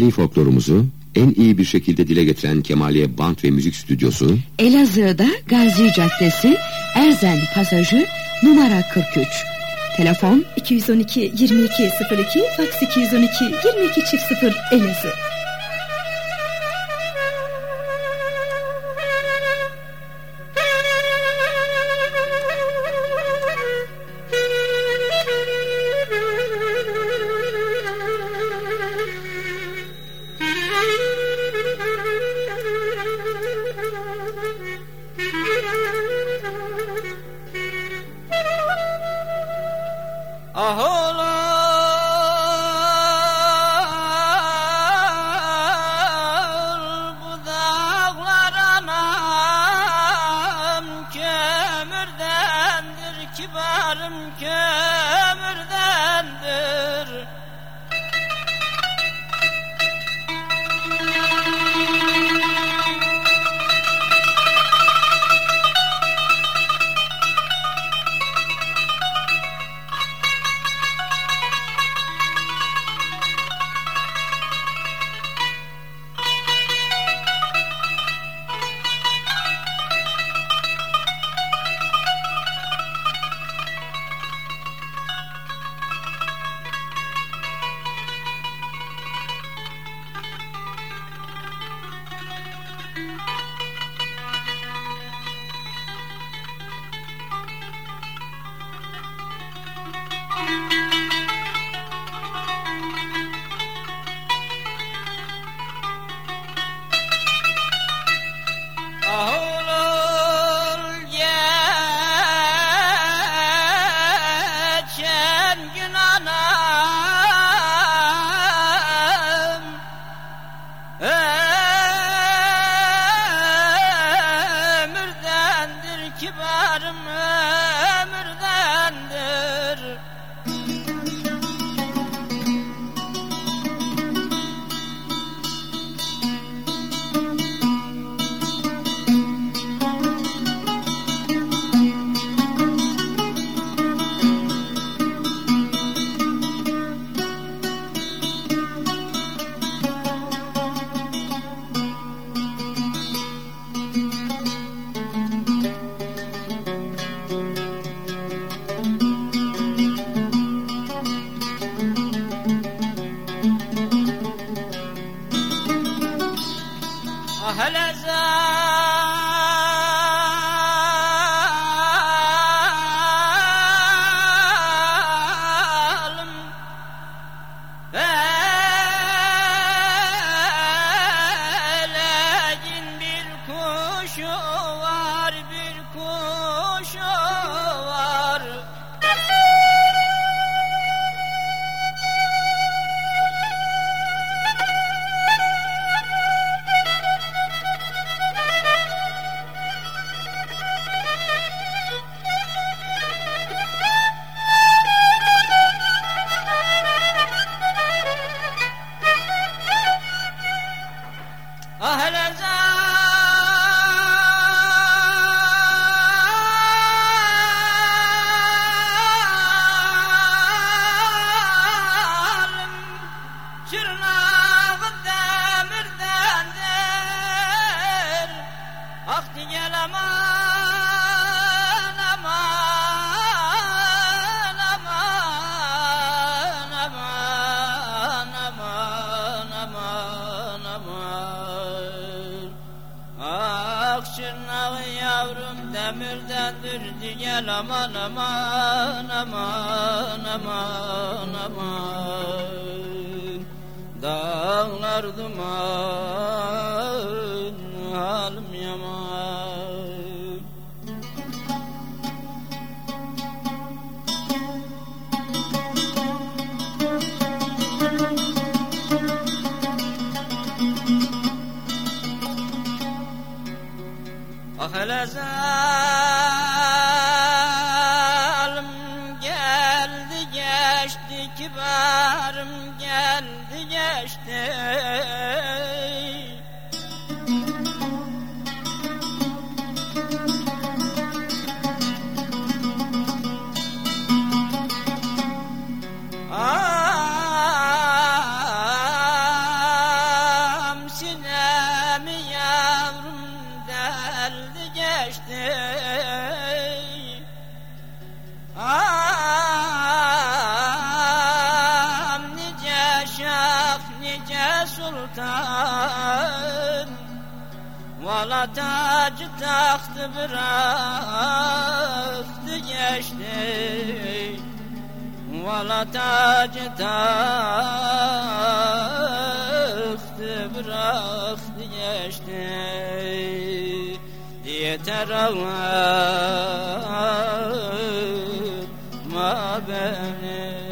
Milli folklorumuzu en iyi bir şekilde dile getiren Kemaliye Band ve Müzik Stüdyosu Elazığ'da Gazi Caddesi Erzen Pasajı numara 43 Telefon 212 22 02 Faks 212 22 çift 0 Elazığ kömürdendir kibarım demirdendir gel aman aman aman aman aman. Dağlar duman halim yaman. Ah hele zalim geçti Valla tacı taktı bıraktı geçti. Valla tacı taktı bıraktı geçti. Yeter ağlama beni